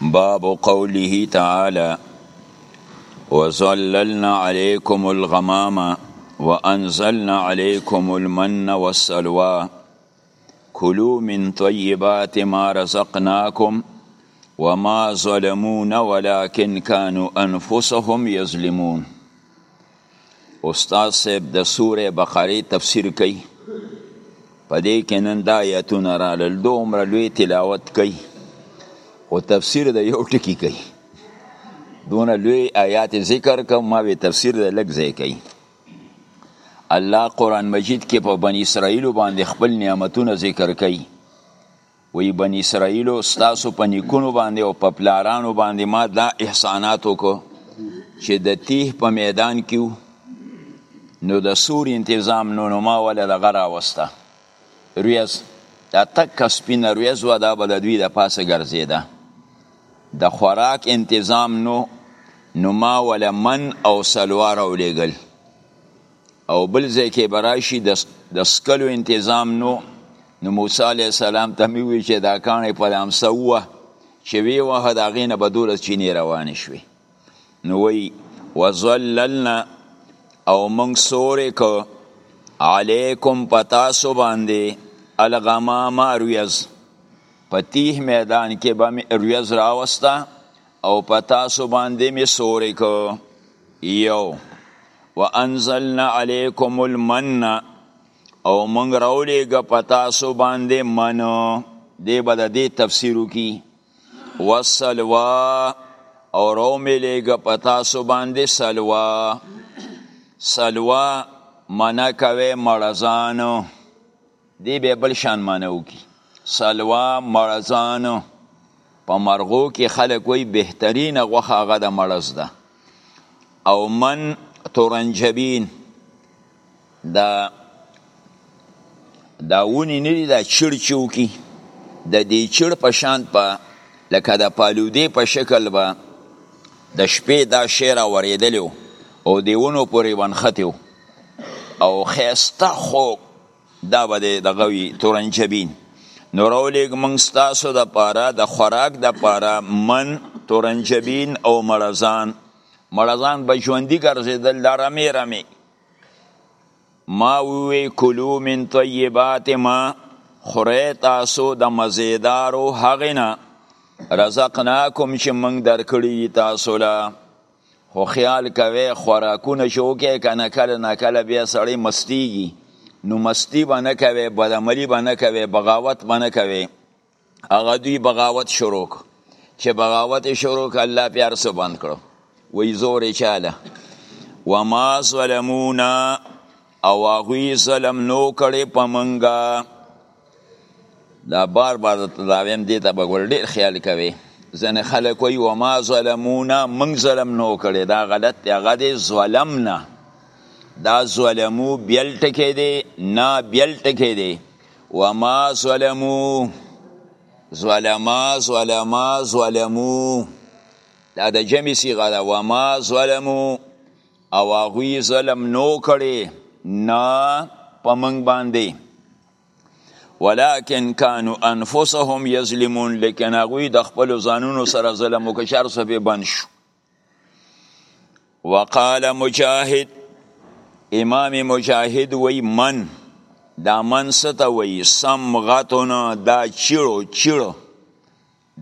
باب قوله تعالى وظللنا عليكم الغمام وأنزلنا عليكم المن والسلوى كلوا من طيبات ما رزقناكم وما ظلمون ولكن كانوا أنفسهم يظلمون استاد صاحب د سوره بقره تفسیر کوي په دې کې نن دا آیتونه رالل دومره لوی تلاوت کوي خو تفسیر د یو ټکي کوي دونه لوی آیات ذکر کوم ما به تفسیر د لږ ځای کوي الله قرآن مجید کې په بنی اسرائیل باندې خپل نعمتونه ذکر کوي وی بنی اسرائیلو ستاسو په نیکونو باندې او په پلارانو باندې ما دا احسانات وکړو چې د تیه په میدان کې نو د سور انتظام نو نو ما ولا د غرا وسته ریاض دا تک سپینه ریاض و دا بل دوی د پاسه ګرځیدا د خوراک انتظام نو نو ما ولا من او سلوار او لګل او بل ځای کې به راشي د سکلو انتظام نو نو موسی علیه السلام ته مې وویل چې دا کاڼی په امسه ووه چې ویې وهه د هغې نه به دولس چینې روانې شوې نو وایي وظللنا او موږ سورې کو علیکم په تاسو باندې الغمام ارویز په تیه میدان کې به مې ارویز راوسته او په تاسو باندې مې سورې کو یو وانزلنا علیکم المن او مونږ راولېږه په تاسو باندې من دی به د دې تفسیر وکړي وسلوا او رو می لیگه پتا سو باندې سلوا سلوا منا کوي مړزان دی به بل شان معنی وکړي سلوا مړزان په مرغو کې خلک وایي بهترینه غوښه هغه د مړز ده او من تورنجبین دا دا ونی نه دی دا چړ چوکی د دې چړ په شان په لکه د پالودې په شکل به د شپې دا شعر اوریدلو او دیونو پورې ونختیو او خیسته خوک دا به دی دغه وي تورنجبین نو راولیږ موږ ستاسو د پاره د خوراک د پاره من تورنجبین او مړزان مړزان به ژوندي ګرځېدل دا رمې رمې ما ووی کلو من طیبات ما خورې تاسو د مزیدارو هغې نه رزقناکم چې موږ درکړي تاسو له خو خیال کوي خوراکونه چې وکړي که نه کله نه کله بیا سړی مستیږي نو مستی به نه کوي بدعملي به نه کوي بغاوت به نه کوي هغه دوی بغاوت شروع کړ چې بغاوت شروع کړ الله بیا هر څه بند کړو وایي زور یې چاله وما ظلمونا او هغوی ظلم نو کړی په منګه دا بار بار د تداویم دی ته به ګور ډیر خیال کوي ځنه خلک وي و ما ظلمونا من ظلم نو کړي دا غلط دی هغه دی ظلمنا دا ظلمو بیل ټکی دی نه بیل ټکی دی و ما ظلمو ظلما ظلما ظلمو دا د جمع صيغه ده و ما ظلمو او هغوی ظلم نو کړي نه په موږ باندې ولكن كانوا انفسهم يظلمون لیکن هغوی د خپل ځانونو سره ظلم وکړ چې هر څه به بند شو وقال مجاهد امام مجاهد وی من دا من ستا وی سمغتون دا چیړو چیړو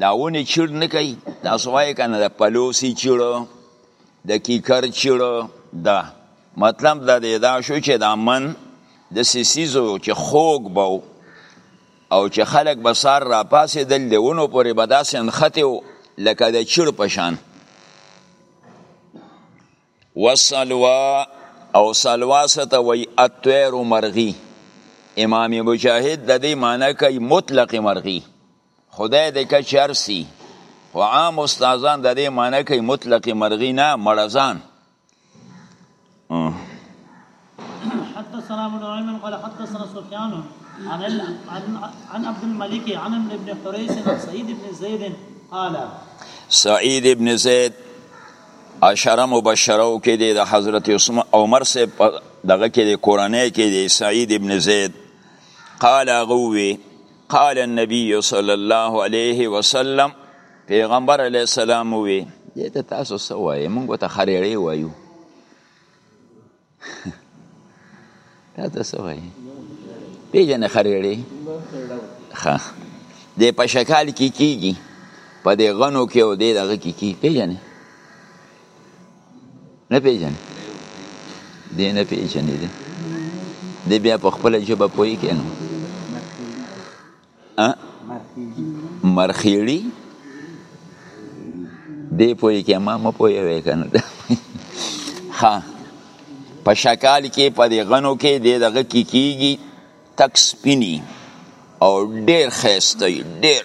دا ونې چیړ نه کوي تاسو وایې که نه د پلوسی چیړو د کیکر چیړو دا مطلب دا دی دا شو چې دا من د سیسیزو چې خوږ به او چې خلک به سار را پاسې دل د ونو پورې به داسې نښتې و لکه د چیړ په شان وسلوا او سلوا ستا وی اتویر مرغی امام مجاهد د دې معنی کوي مطلق مرغی خدای دې که چر سي خو عام استادان د دې معنی کوي مطلق مرغی نه مړزان حدثنا ابن نعيم قال حدثنا سفيان عن عن عبد الملك عن عمرو بن حريث عن سعيد بن زيد قال سعيد بن زيد عشره مبشره کې دی د حضرت عثمان عمر سے دغه کې دی کورنۍ کې دی سعيد ابن زيد قال غوي قال النبي صلی الله علیه وسلم پیغمبر علیه السلام وی دې ته تاسو څه وایي موږ ته خریړې وایو تاسو څه وایي پیژنې خریړې ښه دې په شکال کې کیږي په دې غنو کې او دې دغه کې کی پیژنې نه پیژنې دی نه پیژنې دی دی بیا په خپل ژبه پوي کینو ا مرخیړی دی پوي کې ما مو پوي وې کنه ها په شکال کې په دې غنو کې د دغه کې کیږي تک سپینی او ډیر خیسته ډیر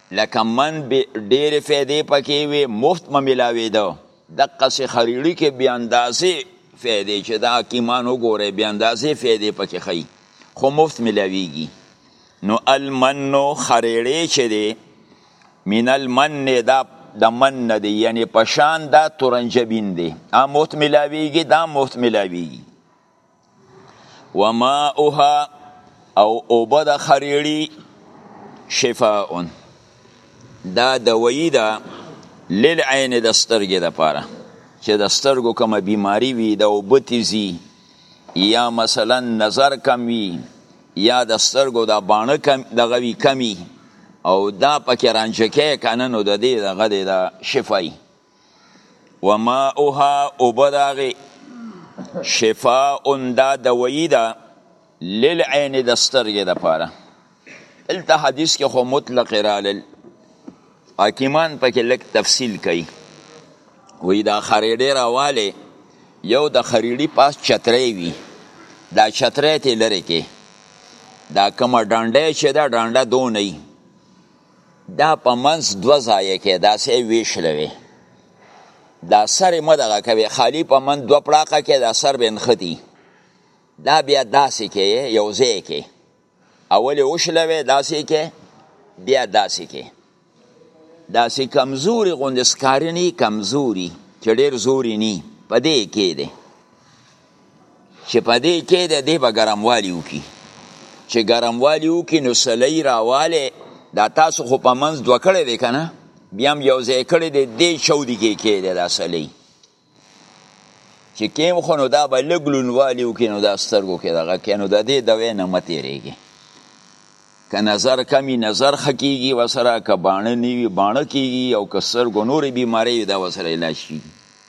لکه من به ډېرې فایدې پکې وي مفت به ملاوېده دقسې خریړي کې بې اندازې فایدې چې دا حکیمان وګورئ بې اندازې فایدې پکې ښیي خو مفت ملاویږي نو المنو خریړې چې دی من المن دا د من نه دی یعنی پشان دا تورنجبین دی ا مفت ملاویږي دا مفت ملاویږي و ماؤها او اوبه د خریړي شفاء دا دوایی ده للعین د سترګې لپاره چې د سترګو کومه بیماری وي د اوبه تیزي یا مثلا نظر کم وي یا د سترګو د باڼه کم دغه وي کمی او دا پکې رانجکه کنه نو د دې دغه د شفای و ماؤها اوبه د هغې شفاء دا دوایی ده للعین د سترګې دپاره دلته حدیث کې خو مطلق رالل حکیمان پکې لږ تفصیل کوي وی دا خریډې راواله یو د خریډي پاس چترې وي دا چترې ته لری کې دا کومه ډانډه چې دا ډانډه دونی دا په منځ دوه ځایه کې داسې ویشله وي دا سر مه دغه کوي خالی په منځ دوه پړاقه کې دا سر به نښتي دا بیا داسې کې یو ځای کې اول وشله وي داسې کې بیا داسې کې داسې کمزوري غوندې سکارني کمزوري چې ډېر زوري ني په دې کې دی چې په دې کې د دې به ګرموالي وکړي چې ګرموالي وکړي نو سلۍ راوالی دا تاسو خو په منځ دوه کړی دی که نه بیا هم یو ځای کړی دی دې چودي کې کېږدی دا سلۍ چې کیم خو نو دا به لږ لونوالي وکړي نو دا سترګو کې دغه کې نو د دې دوې نه مه تېرېږي که نظر کمی نظر ښه کېږي ورسره که باڼه نه وي باڼه کېږي او که سترګو نورې بیمارۍ وي دا ورسره علاج کېږي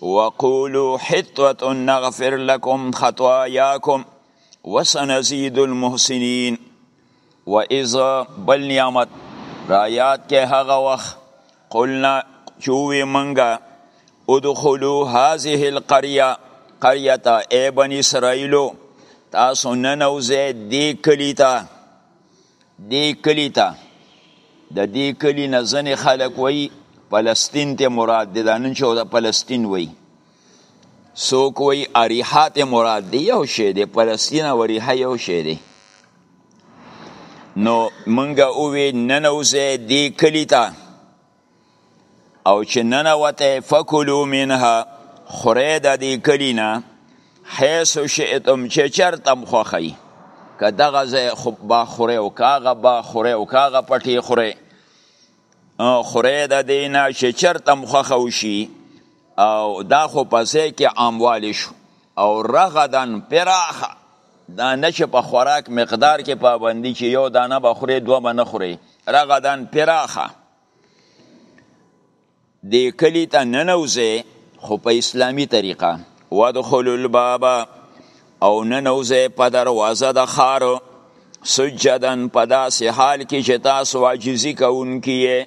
وقولوا حطوة نغفر لكم خطواياكم وسنزيد المحسنين وإذا بل رايات رایات کې قلنا جوي منغا ادخلوا هذه القريه قريه اي بني اسرائيل تاسو ننوزي دي كليتا دې کلی ته د دې کلی نه ځنې خلک وایي فلسطین ته مراد دی دا نن چې د فلسطین وایي څوک وایي اریحا ته مراد دی یو شی دی فلسطین او اریحا یو شی دی نو منګه اووی ننوزه دی کلی تا او چې ننوته فکلو منها خورې د دې کلی نه حیث شئتم چې چرته هم خوښئ که دغه ځای با خورې او که هغه با خورې او که هغه پټې خورې خورې د دې نه چې چرته هم خوښه وشي او دا خو په ځای کې عاموالی شو او رغدن پراخه دا نه چې په خوراک مقدار کې پابندي چې یو دانه به خورې دوه به نه خورې رغدن پراخه دې کلي ته ننوځې خو په اسلامي طریقه ودخلو الباب او ننوځې په دروازه د ښار سجدن په داسې حال کې چې تاسو عاجزي کوونکي یې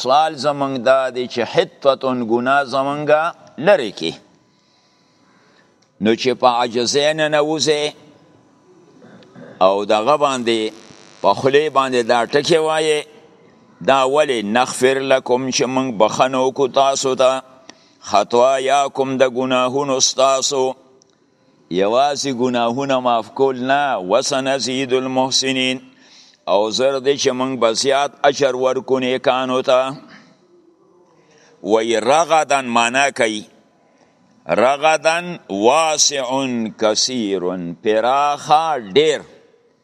سوال زمونږ دا دی چې حتتون ګناه زمونږ لرې کې نو چې په عجزه نه نوځې او دغه باندې په خلی باندې دا ټکی وایې دا ولی نغفر لکم چې موږ بخنو کو تاسو ته خطا یا کوم د ګناهونو تاسو یوازې ګناهونه معاف کول نه وسنزيد المحسنین او زر دې چې موږ به زیات اجر ورکو نیکانو ته وی رغدن معنا کوي رغدن واسع کثیر پراخه ډیر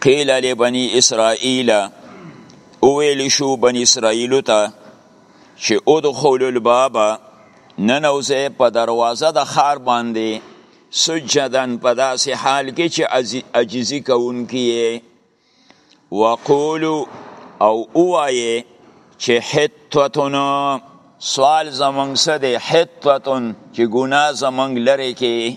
قیل لبنی اسرائیل اویل شو بنی اسرائیل ته چې ادخل الباب ننوځه په دروازه د خار باندې سجدن په داسې حال کې چې عجزي کوونکی وقولو او اوایه چې حتتنا سوال زمونږ څه دی حتتن چې ګناه زمونږ لرې کې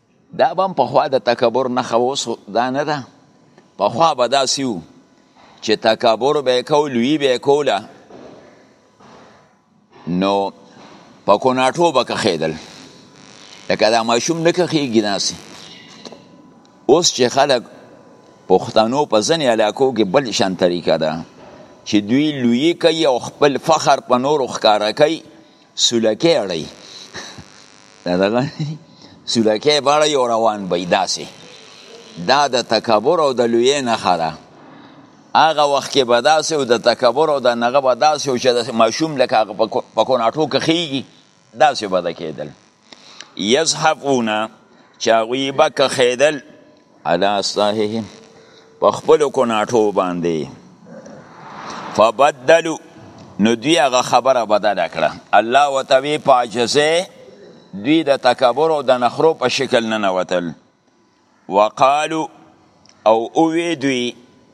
دا به هم پخوا د تکبر نښه اوس دا نه ده پخوا به داسې وو چې تکبر به یې کو لوی به یې کوله نو په کوناټو به کښېدل لکه دا ماشوم نه کښېږي داسې اوس چې خلک پښتنو په ځینې علاقو کې بل شان طریقه ده چې دوی لوی کوي او خپل فخر په نورو ښکاره کوي سولکه اړی دا دغه سولکه باړی او روان بی داسې دا د تکبر او د لوی نه خره هغه وخت کې به داسې او د تکبر او د نغه به داسې او چې د ماشوم لکه په کوناټو کې خېږي داسې به د کېدل یزحفونه چې هغوی به کښېدل علا استاههم په خپل کناټو باندې فبدلوا نو دوی هغه خبره بدل کړه الله وتوی پاجزه دوی د تکبر او د نخرو په شکل نه نوتل وقالو او اوی دوی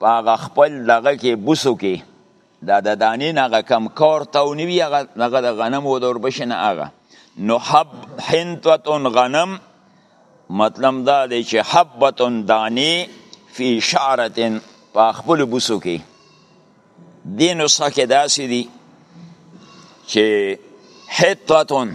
په هغه خپل دغه کې بوسو کې دا د دانې نه هغه کم کور تاو نه وي هغه دغه د غنمو د اوربشې نه هغه نو حب حنتوتون غنم مطلب دا دی چې حبتون دانې فی شعرتن په خپل بوسو کې دې نسخه کې داسې دي چې حتوتون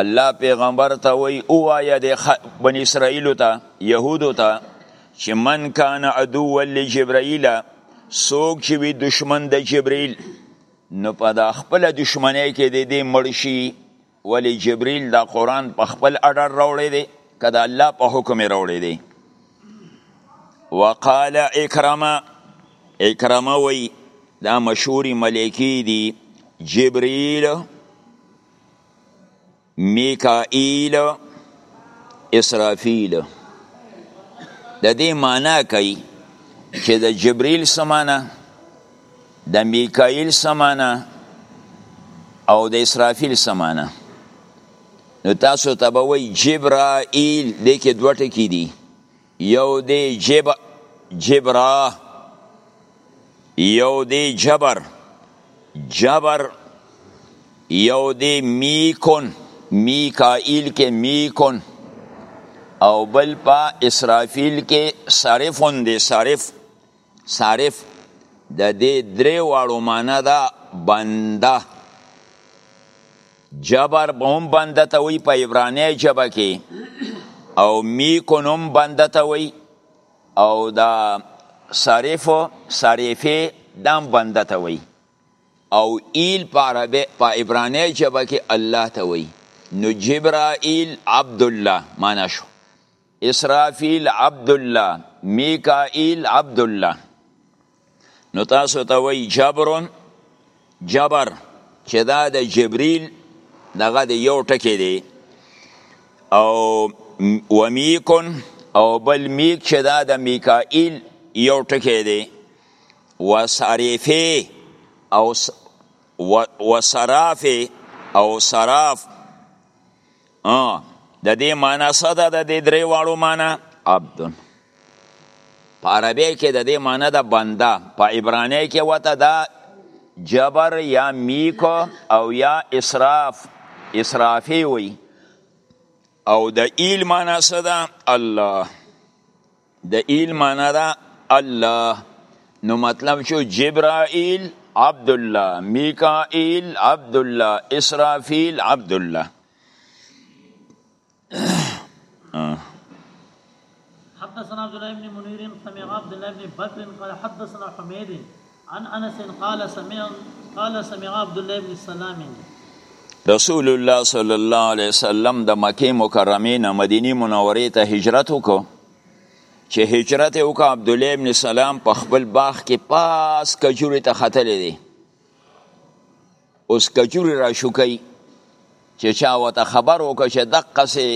الله پیغمبر ته وی اوایا د بنی اسرائیل ته يهودو ته چې من کان عدو ول جبرائیل سوک چې وی دشمن د جبرائیل نو په دا خپل دشمنی کې د دې مرشي ولی جبرائیل دا قران په خپل اډر راوړی دی کدا الله په حکم راوړی دی وقال اکرمه اکرمه وی دا مشهوری ملکی دی جبرائیل میکائیل اسرافیل د دې معنی کوي چې د جبرئیل سمانه د میکائیل سمانه او د اسرافیل سمانه نو تاسو ته به وایي جبرائیل دې کې دوه ټکي دي یو دی جب جبرا یو دی جبر جبر یو دی میکون میکائیل کې میکون او بل په اسرافیل کې صرفون دی صرف صرف د دې درې واړو معنا ده بنده جبر به هم بنده ته وي په عبراني ژبه کې او میکون هم بنده ته وي او دا صرف صرفه دام بنده ته وي او ایل په عربه په عبراني ژبه کې الله ته وي نو جبرائیل عبد الله معنا شو اسرافیل عبدالله میکائیل عبدالله نو تاسو ته وای جبرون جبر چې دا د جبريل دغه د یو ټکی دی او ومیکون او بل میک چې دا د میکائیل یو ټکی دی وسریفه او وسرافه او سراف د دې معنی څه ده د دې درې واړو معنی عبد په عربی کې د دې معنی د بنده په عبرانی کې وته دا جبر یا میکو او یا اسراف اسرافی وی او د ایل معنی څه ده الله د ایل معنا ده الله نو مطلب شو جبرائیل عبد الله میکائیل عبد الله اسرافیل عبد الله حدثنا عبد الله بن منير سمع عبد الله بن بكر قال حدثنا حميد عن انس قال سمع قال سمع عبد الله بن السلام رسول الله صلی الله علیه وسلم د مکه مکرمه نه مدینه منوره ته هجرت وکړ چې هجرت وکړ عبد الله ابن سلام په خپل باغ کې پاس کجوري ته ختلې دي اوس کجوري را شوکي چې چا وته خبر وکړ چې دقه سي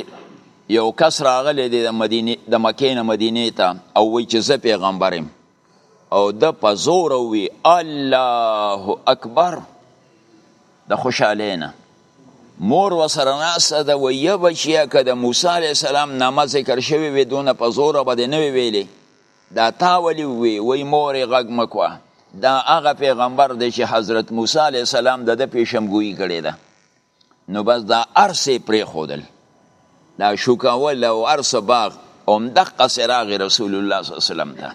یو کس راغلی دی د مدینه د مکه نه مدینه ته او وی چې زه پیغمبرم او د په زور وی الله اکبر د خوشاله نه مور وسره ناسه د ویه بچیا که د موسی علی السلام نامه ذکر شوی وی دونه په زور به نه ویلې دا تا ولی وی وی مور غږ مکوه دا هغه پیغمبر دی چې حضرت موسی علی السلام د د پیشمګویی کړی ده نو بس دا ارسه پریخودل دا شوکول او ارس باغ هم دقه سراغ رسول الله صلی الله علیه وسلم ته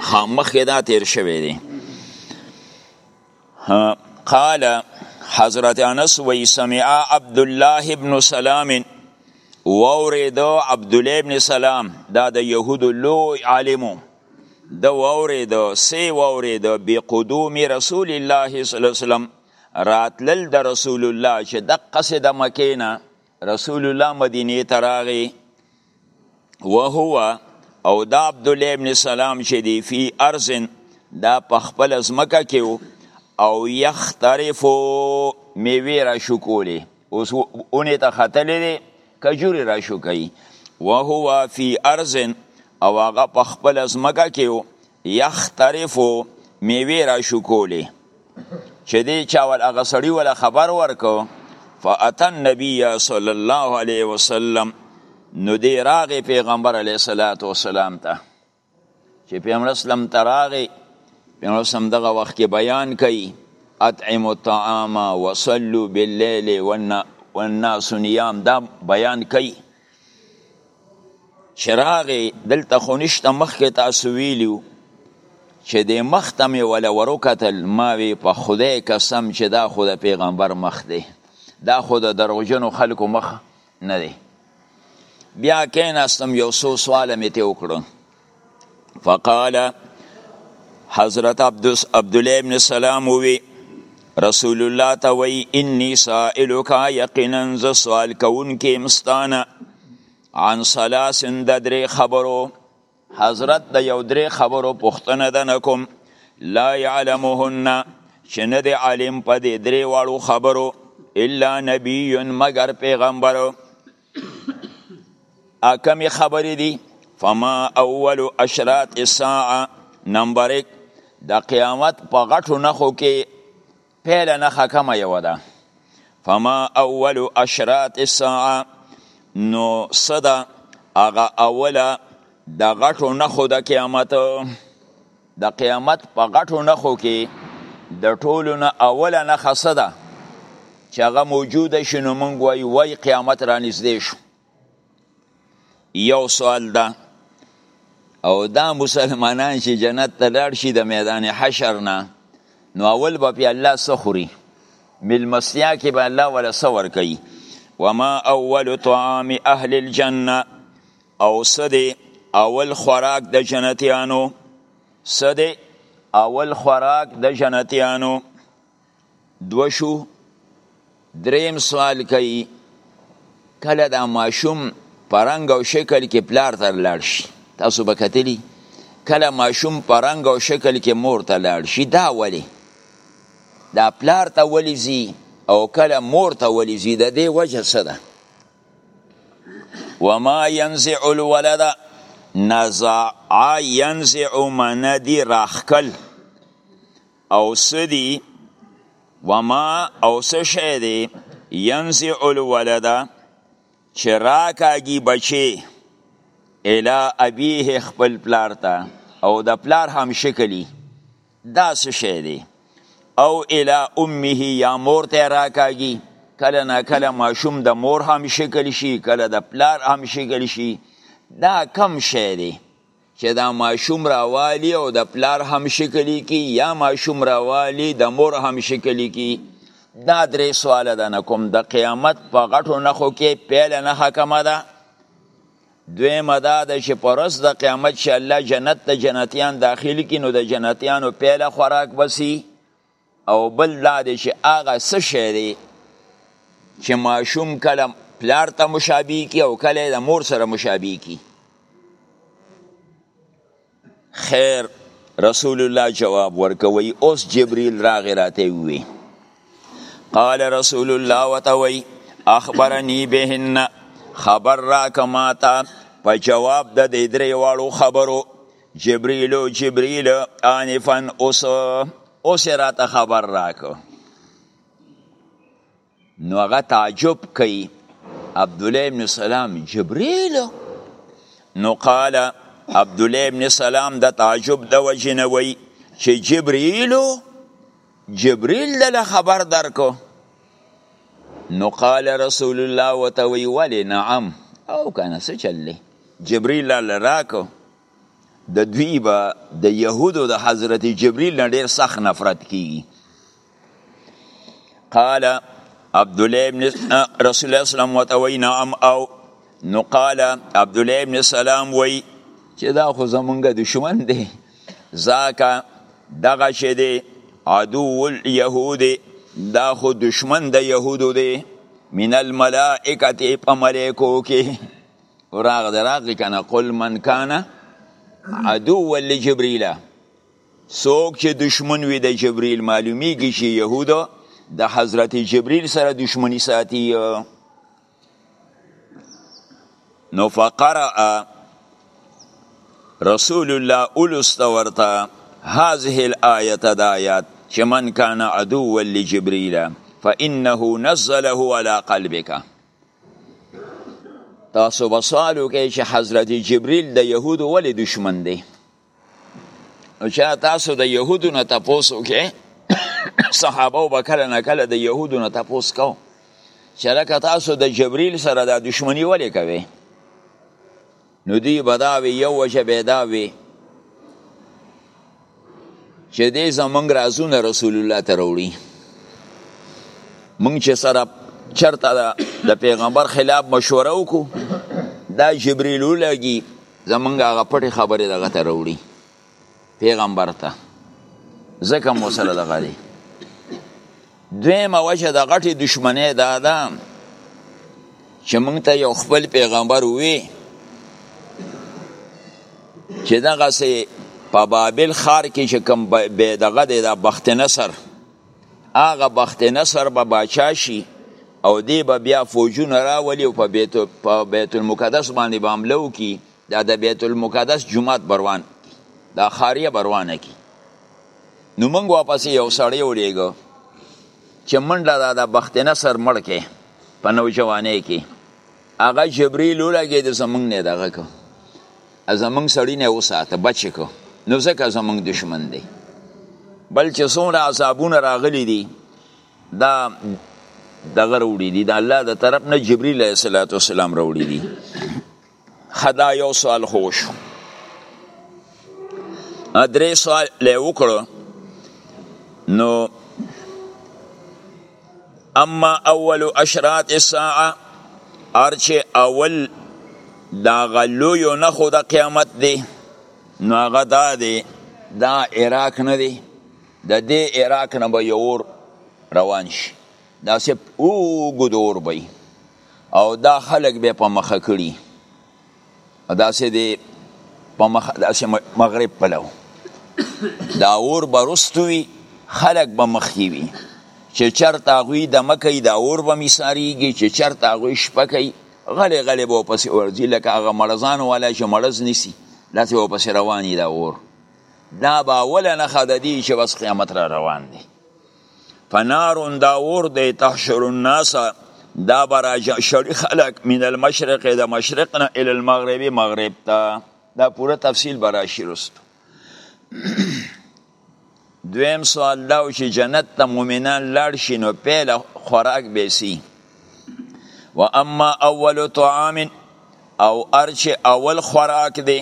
خامخ دا تیر شوی دی قال حضرت انس وی سمع عبد الله ابن سلام ووریدو عبد الله ابن سلام دا د يهودو لوی عالمو د ووریدو سی ووریدو بقدوم رسول الله صلی الله علیه وسلم راتلل د رسول الله چې دقه سه د مکې نه رسول الله مدینه ته راغی وهو او د عبد الله ابن سلام چې دی فی ارض دا په خپل ځمکه کې او یخترفو میوه را شو کولی اوس اونې ته ختلې دی کجوري را شو کوي وهو فی ارض او هغه په خپل ځمکه کې یخترفو میوې را شکولې چې دی چا ول هغه سړی ول خبر ورکو فاتن نبی صلی الله علیه وسلم نو دی راغې پیغمبر علیه الصلاۃ والسلام ته چې پیغمبر اسلام ته راغې پیغمبر سم دغه وخت کې بیان کړي اطعم الطعام وصلوا بالليل والناس نيام دا بیان کړي چې راغې دلته خو نشته مخکې تاسو ویلیو چې د مخ ته مې ولا وروکتل ما وی په خدای قسم چې دا خو د پیغمبر مخ دی دا خو د دروغجنو خلکو مخ نه دی بیا کیناستم یو څو سوال مې ته وکړو فقال حضرت عبد الله ابن سلام وی رسول الله ته وی انی سائلک یقینا ز سوال کون کې مستانه عن ثلاث د درې خبرو حضرت د یو درې خبرو پوښتنه ده نکوم لا يعلمهن چې نه دی عالم په دې درې واړو خبرو الا نبی مگر پیغمبر اکمی خبری دی فما اول اشرات الساعه نمبر 1 د قیامت په غټو نخو کې پیل نه حکمه یو ده فما اول اشرات الساعه نو صدا هغه اوله د غټو نخو د قیامت د قیامت په غټو نخو کې د ټولو نه اوله نخه څه ده چې هغه موجوده شي نو موږ وایي وای قیامت را نږدې شو یو سوال ده او دا مسلمانان چې جنت ته لاړ شي د میدان حشر نه نو اول به پې الله څه خوري ملمستیا کې به الله ولا څه ورکوي وما اول طعام اهل الجنه او څه دی اول خوراک د جنتیانو څه دی اول خوراک د جنتیانو دو شو دریم سوال کوي کله دا ماشوم پرنګ او شکل کې پلار تر لاړ شي تاسو به کتلی کله ماشوم پرنګ او شکل کې مور ته لاړ شي دا ولی دا پلار ته ولی زی او کله مور ته ولی زی د دې وجه څه ده وما ينزع الولد نزع ينزع من دي راخکل او سدي وما او سشه دي ينزع الولد چې راکاږي بچي الى ابيه خپل پلار ته او د پلار هم شکلی دا څه شی دی او الی امه یا مور ته راکاږي کله نه کله ماشوم د مور هم شکل شي کله د پلار هم شکل شي دا کم شی دی چې دا ماشوم راوالی او د پلار هم شکل کی یا ماشوم راوالی د مور هم شکل کی دا درې سوال ده نه کوم د قیامت په غټو نخو کې پیل نه حکمه ده دویمه دا ده چې په ورځ د قیامت چې الله جنت ته جنتیان داخل کړي نو د جنتیانو پیله خوراک بسي او بل دا دی چې هغه څه شی دی چې ماشوم کله پلار ته مشابه کی او کله د مور سره مشابه کی خیر رسول الله جواب ورکوي اوس جبريل راغی راته وی قال رسول الله وتوي اخبرني بهن خبر را کماتا په جواب د دې درې واړو خبرو جبريل او جبريل انفن اوس اوس راته خبر راکو نو هغه تعجب کوي عبد الله ابن سلام جبريل نو قال عبد الله ابن سلام د تعجب د وجنه وی چې جبريل جبريل دل خبر درکو نو قال رسول الله وتوي ولي نعم او کنه څه چللی جبريل لاله راکو د دوی به د يهودو د حضرت جبريل نه ډېر سخت نفرت کیږي قال عبد الله ابن رسول الله سلام وتوي نعم او نو قال عبد الله ابن سلام وی چې دا خو زمونږ دشمن دی ځکه دغه شی دی عدو اليهود دا خو دشمن د يهودو دی من الملائکه په ملائکو کې وراغ دراغ کنه قل من کان عدو لجبريل څوک چې دشمن وي د جبريل معلوميږي چې يهود د حضرت جبريل سره دشمني ساتي نو فقرأ رسول الله اولست ورته هذه الآية دا آيات چې من کان عدو لجبريل فإنه نزله على قلبك تاسو بسوالو کې چې حضرت جبريل د يهودو ولې دشمن دی نو چې تاسو د يهودو نه تاسو کې صحابه او بکر نه کله د يهودو نه تاسو کو چې لکه تاسو د جبريل سره د دشمنی ولې کوي نو دی بداوی یو وجه بيداوي چې دې زمونږ رازونه رسول الله ته وروړي مونږ چې سره چرته د پیغمبر خلاف مشوره وکړو دا جبريل ولګي زمونږ هغه پټې خبرې دغه ته راوړي پیغمبر ته ځکه مو سره دغه دی دویمه وجه د غټې دشمنۍ دا ده چې مونږ ته یو خپل پیغمبر وي چې دغسې په بابل ښار کې چې کوم بې دغه دی د بخت نصر هغه بخت نصر به باچا شي او دی به بیا فوجونه راولي او په بیت, بیت المقدس باندې به حمله وکړي دا د بیت المقدس جومات بروان دا خاریه بروانه کی نو موږ واپس یو سړی ولېږو چې منډه دا د بخت نصر مړ کې په نوجوانۍ کې هغه جبريل ولګېد زمونږ نه دغه کو زمونږ سړی نه وساته بچ کو نو ځکه زمونږ دشمن دی بل چې څومره عذابونه راغلي دي دا دغه وروړي دي د الله د طرف نه جبريل عليه الصلاه والسلام وروړي دي خدا یو سوال خوش درې سوال له وکړو نو اما اول اشراط الساعه ارچه اول دا غلو یو نه خو د قیامت دی نو هغه دا دی دا عراق نه دی د دې عراق نه به یور روان شي دا سه اوګدور به او دا خلک به په مخه کړي داسې دی په مخ داسې مغرب پلو دا اور برستوي خلک به مخکې وي چې چرته هغوی د مکه دا اور به میساریږي چې چرته هغوی شپه کوي غلې غلې به ورپسې ورځي لکه هغه مړزانو والا چې مړز نیسي داسې به ورپسې روان وي دا اور دا به اوله نښه د دې چې بس قیامت را روان دی فنارون دا اور دی تحشر الناس دا براج شړی خلق من المشرق د مشرق نه ال المغرب مغرب ته دا پوره تفصیل براشي رست دویم سوال دا چې جنت ته مؤمنان لاړ شي نو پیله خوراک به سي و اما اول طعام او ارچ اول خوراک دی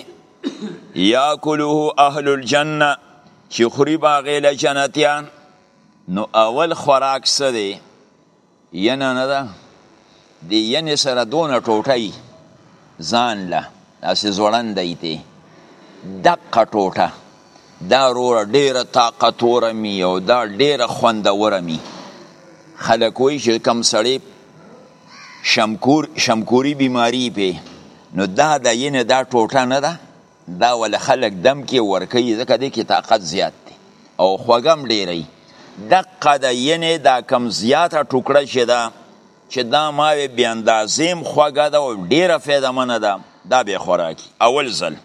یاکلوه اهل الجنه چې خوري باغې له جنتیان نو اول خوراک څه دی ینه نه ده د ینې سره دونه ټوټی ځان له داسې ځوړندی دی دقه ټوټه دا روره ډیره طاقتوره می او دا ډیره خوندوره می خلک وایي چې کم سړی شمکور شمکوري بیماری پی نو دا د ینې دا ټوټه نه ده دا ول خلک دم کې ورکوي ځکه دې کې طاقت زیات دی او خوږم ډیری دقه د ینې دا کم زیاته ټوکړه چې ده چې دا ماوې بې اندازیم خوږه ده او ډیره فایده منه ده دا به خوراکي اول ځل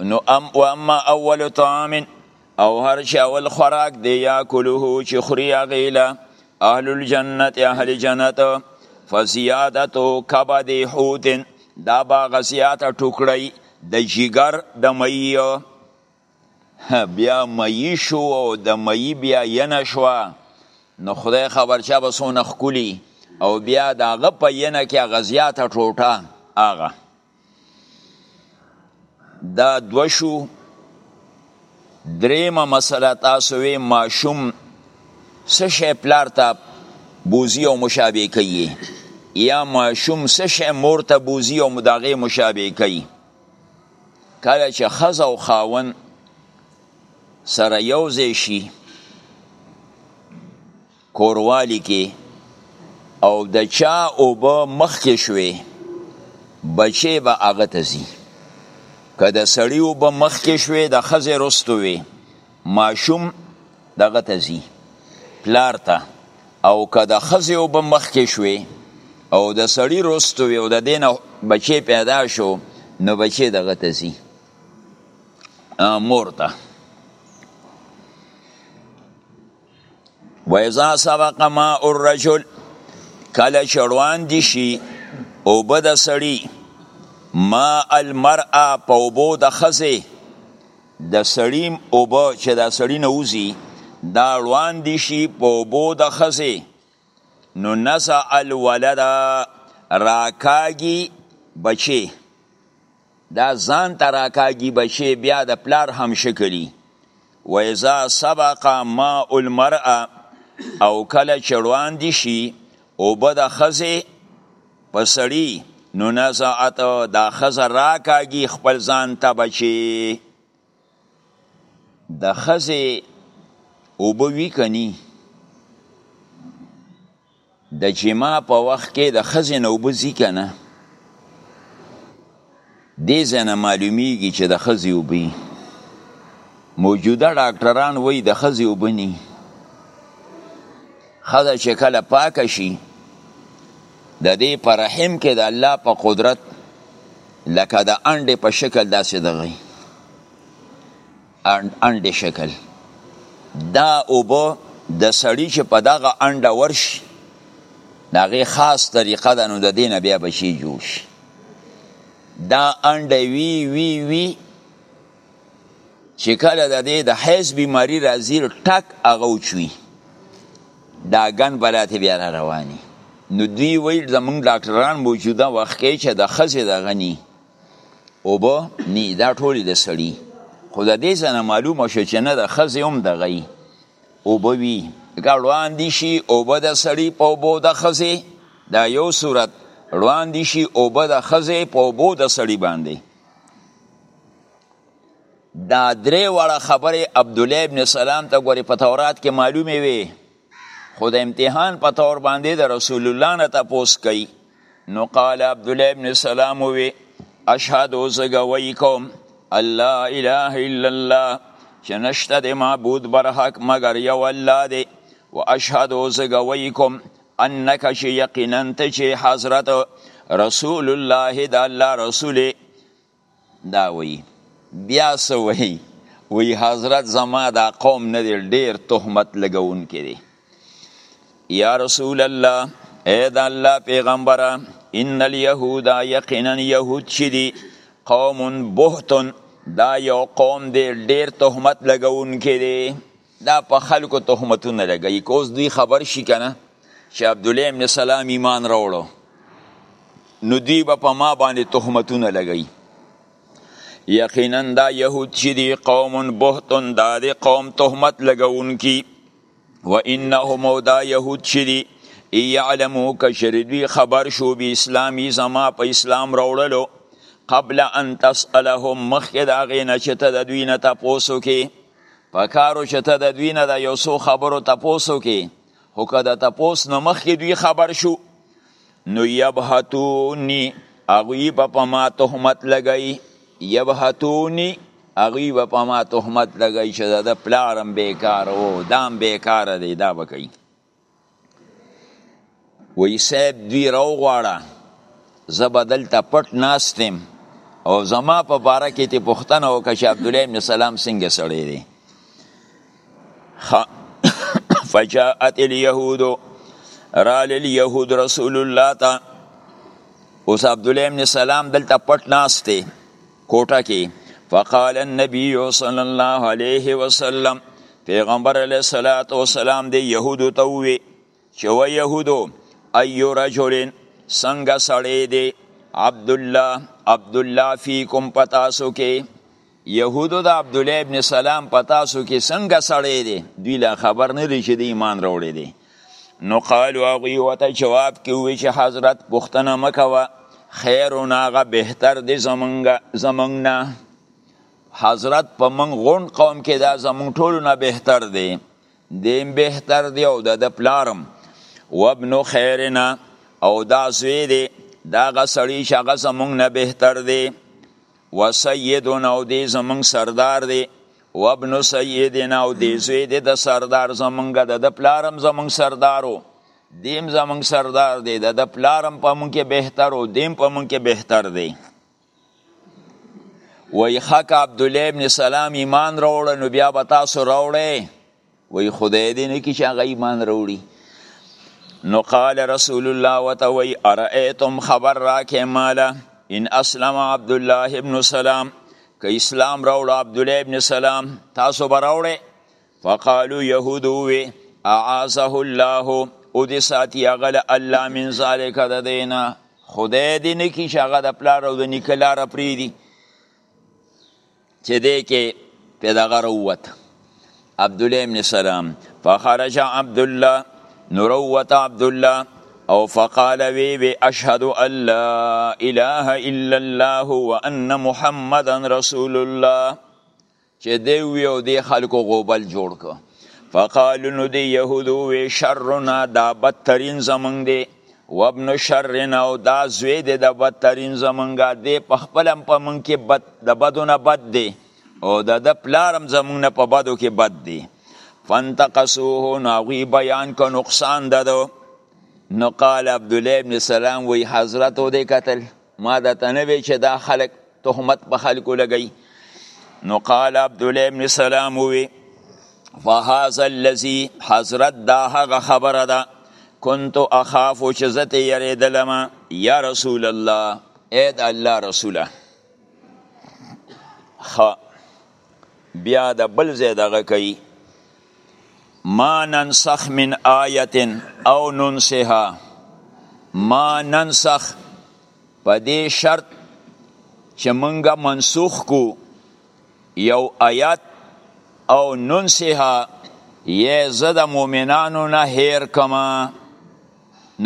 نو ام و اما اول طعام او هر چې اول خوراک دی یا کلوه چې خوري هغیله اهل الجنت اهل جنت فزیادتو کبد حوتن دا با غزیات ټوکړی د جیګر د مئی بیا مئی شو او د مئی بیا ینه شو نو خدای خبر چا به سونه خکولی او بیا داغه په ینه کې غزیات ټوټه آغا دا دو شو دریمه مسله تاسو وی ماشوم څه شی پلار ته بوزي او مشابه کوي یا ماشوم څه شی مور ته بوزي او مداغه مشابه کوي کله چې خز او خاون سره یو ځای شي کوروالی کی او د چا اوبه مخکې شوې بچې به هغه ته ځي که د سړي اوبه مخکې شوې د ښځې رستو وي ماشوم دغه ته ځي پلار ته او که د ښځې اوبه مخکې شوې او د سړي رستو وي او د دې نه بچې پیدا شو نو بچې دغه ته ځي مور ته و اذا سبق ما الرجل کله چې روان دي شي او بد سړی ما المرأه په اوبو د خزه د سړی اوبه چې د سړی نه وزي دا روان دي شي په اوبو د خزه نو نزع الولد راکاږي بچي دا ځان ته راکاږي بچي بیا د پلار هم شکلی و اذا سبق ماء المرأه او کله چې وړاندې شي اوبه د ښځې په سړي نو نزعت دا ښځه راکاږي خپل ځان ته به چې د ښځې اوبه وي که نی د جما په وخت کې د خزې نه اوبه ځي که نه دې ځای نه معلومیږي چې د خزې اوبه موجوده ډاکټران وایي د خزې اوبه ني خزه چې کله پاکه شي د دې پر رحم کې د الله په قدرت لکه د انډې په شکل داسې دغی انډې شکل دا اوبه د سړی چې په دغه انډه ورشي داغه خاص طریقه ده نو د دینه بیا بچی جوړ شي دا انډه وی وی وی چې کله د دې د حیض بیماری راځي ټک هغه وچوي دا ګن بلاته بیا را رواني نو دوی ویل زمونږ ډاکټران موجوده وخت کې چې د خزې د غني اوبه نی دا ټولی د سړی خو د دې ځنه معلومه شو چې نه د ښځې هم دغه وي اوبه وي که وړاندې شي اوبه د سړي په اوبو د ښځې دا یو صورت وړاندې شي اوبه د ښځې په اوبو د سړي باندې دا درې واړه خبرې عبدالله ابن سلام ته ګورې په تورات کې معلومې وي خو د امتحان په تور باندې د رسول الله نه تپوس کوي نو قال عبد الله ابن سلام وی اشهد زګوي کوم الله اله الا الله چې نشته د معبود بر حق مگر یو الله دی و اشهد زګوي کوم انک چې یقینا ته چې حضرت رسول الله د الله رسول دا وایی بیا څه وایی وی حضرت زما دا قوم نه دی ډیر تهمت لګونکي دی یا رسول الله اے دا الله پیغمبره ان اليهود یقینا یهود چدی قوم بهتن دا یو قوم دی ډیر تهمت لګونکي دی دا په خلکو تهمتونه لګوي که اوس دوی خبر شي که نه چې عبدالله ابن سلام ایمان راوړو نو دوی به په ما باندې تهمتونه لګوي یقینا دا یهود چې دی قوم بهتون دا دی قوم تهمت لګونکي و انهم او دا یهود چې دی یعلمو که چېرې دوی خبر شو به اسلامي زما په اسلام راوړلو قبل ان تسألهم مخکې د هغې نه چې ته د دوی نه تپوس وکړې په کارو چې ته د دوی نه د یو څو خبرو تپوس وکړي خو که د تپوس نه مخکې دوی خبر شو نو یبهتوني هغوی به په ما تهمت لګوي یبهتوني هغوی به په ما تهمت لګوي چې د پلارم بېکاره و دام بېکاره دی دا به کوي وی صاحب دوی راو غواړه زه به دلته پټ ناستم او زما په باره کې تی پوښتنه وکړه چې عبد الله ابن سلام څنګه سړی دی فجاءت اليهود رال اليهود رسول الله تا اوس عبد الله ابن سلام دلته پټ ناشته کوټه کې فقال النبي صلی الله علیه وسلم پیغمبر علیه الصلاۃ والسلام دی يهودو ته وی چې و يهودو ايو رجل څنګه سړی دی عبد الله عبد الله فیکم پتاسو کې يهودو د عبد الله ابن سلام پتاسو کې څنګه سړی دی دوی لا خبر نه دی چې د ایمان راوړی دی نو قالو هغوی ورته جواب کې وویل چې حضرت پوښتنه مه کوه خیرونه هغه بهتر دی زمونږ نه حضرت په موږ غون قوم کې دا زمونږ ټولو نه بهتر دی دیم بهتر دی او د ده پلارم وابنو خیرنا او دا زوی دی دا هغه سړی چې هغه زمونږ نه بهتر دی وسیدنا او دی زمونږ سردار دی وابن سیدنا او دی زوی دی د سردار زمونږ د د پلارم زمونږ سردارو دیم زمونږ سردار دی د د پلارم په مونږ کې بهتر او دیم په مونږ کې بهتر دی وای خاک عبد الله ابن سلام ایمان راوړ نو بیا به تاسو راوړې وی خدای دې نه کی چې هغه ایمان وروړي نو قال رسول الله وتوي ارئیتم خبر راکې مالا ان اسلم عبد الله ابن سلام که اسلام راوړ عبد الله ابن سلام تاسو براوړې فقالو يهود وي اعاذه الله او دې ساتي غل الله من ذالک د دینه خدای دې نه کی شغه د پلار او د نکلار پری دي چې دې کې په دغه روت عبد الله ابن سلام فخرج عبد الله نروت عبد الله او فقال وی وی اشهد ان لا اله الا الله وان محمدا رسول الله چې دی وی او دی خلکو غوبل جوړ کو فقالو نو دی يهودو وی شرنا دا بدترین زمنګ دی وابن شرن او دا زوی دی د بدترین زمونږه دی په خپل هم په مونږ کې بد د بدو نه بد دی او د د پلار هم زمونږ نه په بدو کې بد دی فانتقصوه نو هغوی بیان که نقصان د ده نو قال عبدالله ابن سلام وی حضرت او دی قتل ما د تنوي چې دا خلک تهمت په خلکو لګي نو قال عبد الله ابن سلام وی فهذا الذي حضرت دا هغه خبره ده كنت اخاف چې زته یریدلم یا رسول الله اې د الله رسوله خ بیا د بل زیدغه کوي ما ننسخ من آیت او ننسها ما ننسخ په دې شرط چې مونږه منسوخ کو یو آیت او ننسها یې زه د مؤمنانو نه هیر کما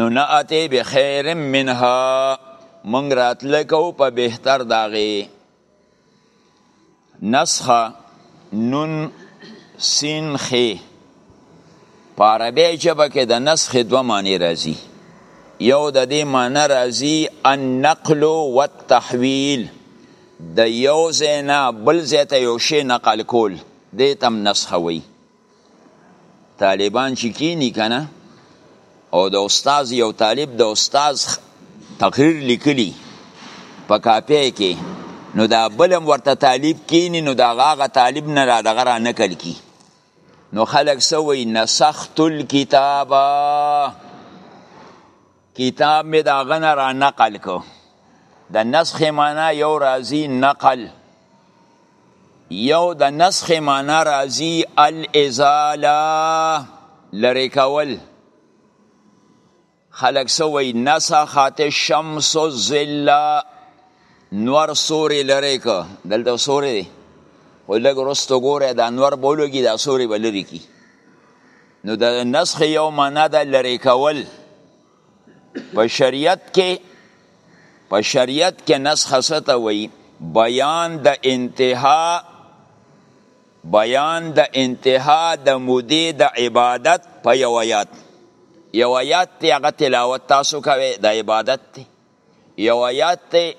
نو نه اته بخیر منها مونږ راتلکو په بهتر داغه نسخه نون سین خې په عربی ژبه کې د نسخې دوه معنی راځي یو د دې معنی راځي النقل والتحویل د یو ځای نه بل ځای ته یو شی نقل کول دې تم نسخه وي طالبان چې کینی کنه او د استاد یو طالب د استاد تقریر لیکلی په کاپی کې نو دا بلم ورته طالب کینی نو دا غاغه طالب نه را دغه را نکل کی نو خلق سوی نسخت الكتابه کتاب مې د هغه نه را نقل کو د نسخ معنا یو راځي نقل یو د نسخ معنا راځي الازاله لری کول خلق سوی نسخات الشمس الظل نور سوري لری کو دلته سوري دی خو لږ رستو ګوره د انور بولوګي د سوري بلری کی نو د نسخ یو معنا ده لری کول په شریعت کې په شریعت کې نسخ ستا وی بیان د انتها بیان د انتها د مودې د عبادت په یو آیات یو آیات تی هغه تلاوت تاسو کوي د عبادت تی یو آیات ته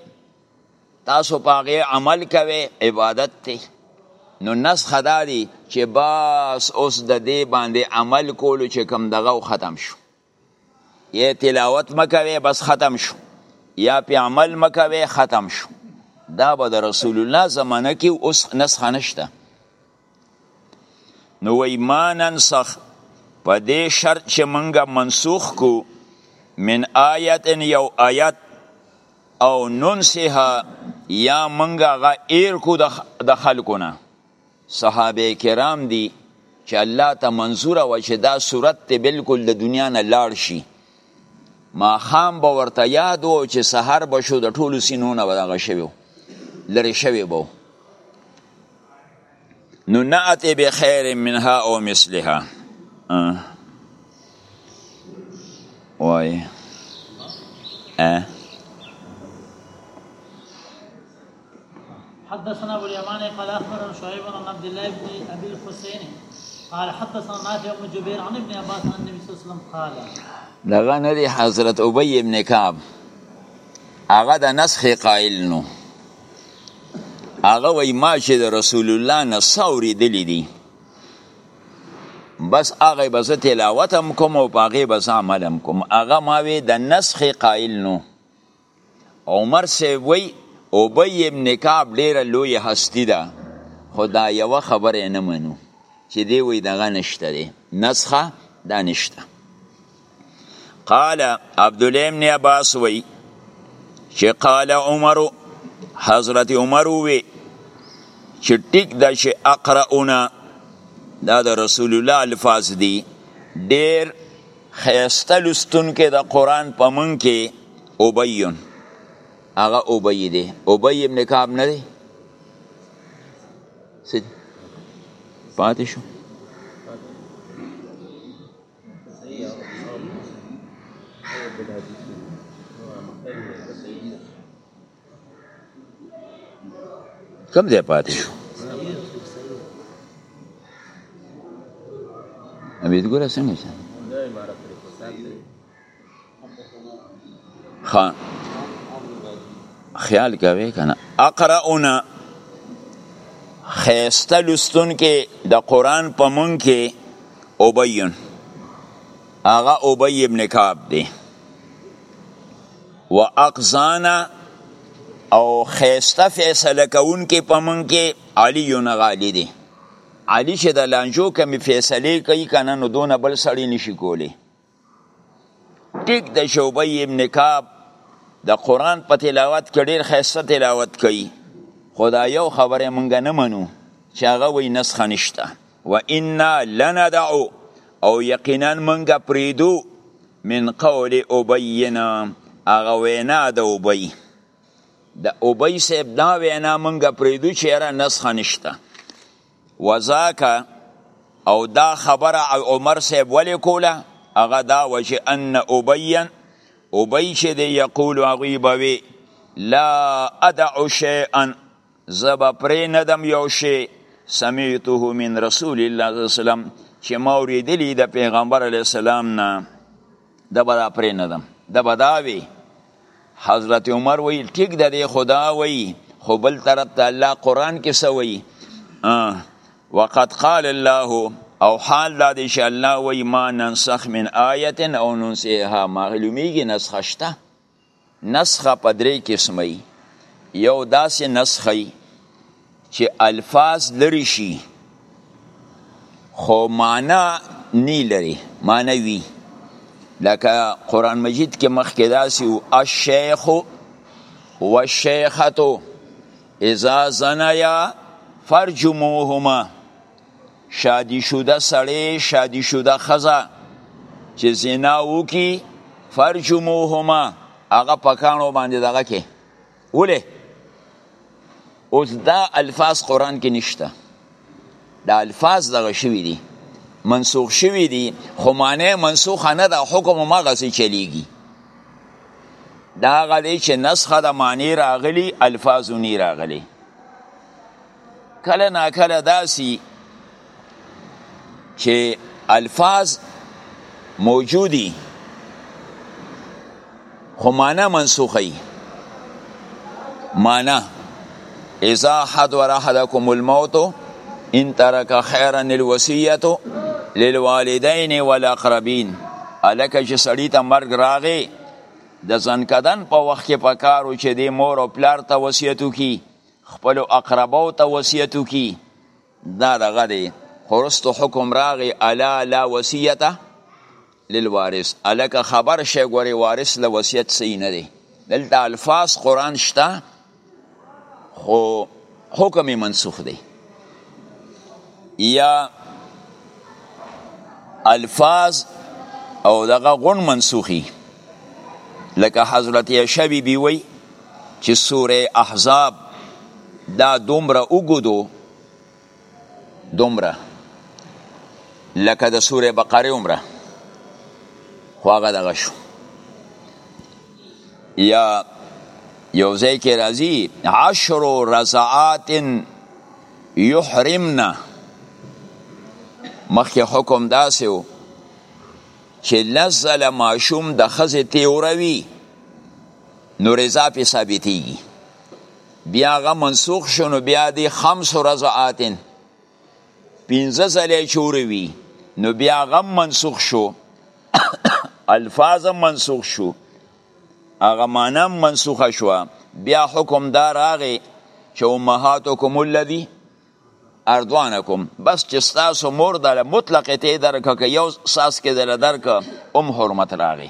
تاسو پاغه عمل کوي عبادت ته نو نسخ دا دی چې بس اوس د دې باندې عمل کولو چې کم دغه ختم شو یې تلاوت مکوي بس ختم شو یا په عمل مکوي ختم شو دا به د رسول الله زمانه کې اوس نسخه نشته نو وی ما ننسخ په دې شرط چې مونږه منسوخ کو من آیت یو آیت او ننسها یا مونږه غا ایر کو د خلقونه صحابه کرام دی چې الله ته منظور و چې دا صورت ته بالکل د دنیا نه لاړ شي ماښام به ورته یاد و چې سحر به شو د ټولو سینو نه به دغه شوی و لرې شوی به نو نأتي بخیر منها او مثلها وای اه حدثنا ابو اليمان قال اخبرنا شعيب بن عبد الله بن ابي الحسين قال حدثنا نافع بن جبير عن ابن عباس عن النبي صلى الله عليه وسلم قال دغه ندی حضرت ابي ابن كعب هغه د نسخ قائل نو هغه وای ما چې د رسول الله نه سوري دلی دي بس هغه به زه تلاوت هم کوم او په هغې به زه عمل هم کوم هغه ما وی د نسخ قائل نو عمر صاحب وی ابی ابن کعب ډیره لوی هستی ده خو دا یو خبره نه منو چې دی وی دغه نشته دی نسخه دا نشته قال عبد الله ابن عباس وی چې قال عمر حضرت عمر وی چې ټیک ده چې اقراونه دا د رسول الله الفاظ دي ډیر خیسته لستونکې د قرآن په مونږ کې اوبیون هغه اوبی دی اوبی ابن کعب نه دی سید پاتې شو کم ځای پاتې شو امید ګوره څنګه شه ها خیال کوي کنه اقراونا خیسته لستون کې د قران په مونږ کې ابین هغه ابی ابن کعب دی و اقضانا او خیسته فیصله کون کې په من کې علی یون غالی دی علی چې د لانجو کمی فیصله کوي کنه نو دونه بل سړی نشي کولی ټیک د شوبی ابن کعب د قران په تلاوت کې ډیر خیسته تلاوت کوي خدا یو خبره مونږ نه منو چې هغه وی نسخه نشته و انا لندعو او یقینا مونږ پریدو من قول ابینا هغه وینا د ابی د ابی صاحب دا وینا مونږ پریدو چې را نسخه نشته وزاکا او دا خبره عمر صاحب ولی کوله هغه دا و چې ان ابیا ابی چې دی یقول هغوی به وی لا ادع شیئا زه به پرې ندم یو شی سمعته من رسول الله صلی الله علیه وسلم چې ما اوریدلی د پیغمبر علی السلام نه د بدا پرې ندم د بداوی حضرت عمر وی ټیک د دې خدا وی خو بل طرف ته الله قران کې سوی وقد قال الله او حال دا دی چې الله وی ما ننسخ من آیت او ننسیها معلومیږي نسخه شته نسخه په درې قسمه وي یو داسې نسخه وي چې الفاظ لري شي خو معنا نی لري معنا وي لکه قرآن مجید کې مخکې داسې و الشیخ و الشیخه اذا زنیا فرجموهما شادی شده سړی شادی شده خزا چې زنا وکي فرجموهما هغه پکانو باندې دغه کې وله اوس دا الفاظ قران کې نشته دا الفاظ دغه شوی دي منسوخ شوی دي خو معنی منسوخ نه ده حکم مغه سي چلیږي دا غلی چې نسخه د معنی راغلی الفاظ نی راغلی کله نا کله داسي چې الفاظ موجودي خو معنا منسوخی معنا اذا حضر احدكم الموت ان ترك خيرا الوصيه للوالدين والاقربين الک چې سړی ته مرګ راغی د ځنکدن په وخت کې پکارو چې د مور او پلار ته وصیتو کی خپل اقرباو ته وصیت وکي دا دغه دی خورستو حکم راغی الا لا وصیت للوارث الک خبر شي ګوري وارث له وصیت سي نه دی دلته الفاظ قران شته خو حکم منسوخ دی یا الفاظ او دغه غون منسوخی لکه حضرت عائشہ بی بی وی چی سوره احزاب دا دومره اوږدو دومره لکه د سوره بقره عمره خو هغه دغه شو یا یو ځای کې راځي عشر رضعات یحرمنا مخکې حکم داسې و چې لزل ماشوم د ښځې تیوروي نو رضا پی ثابتیږي بیا غ منسوخ شنو بیا دی خمس رضاعاتن پنځه ځلې چوروي نو بیا غم منسوخ شو الفاظ منسوخ شو هغه معنا منسوخه شو بیا حکم دار هغه چې امهاتکم الذی اردوانکم بس چې تاسو مور د مطلق ته درک یو ساس کې دل درک ام حرمت راغی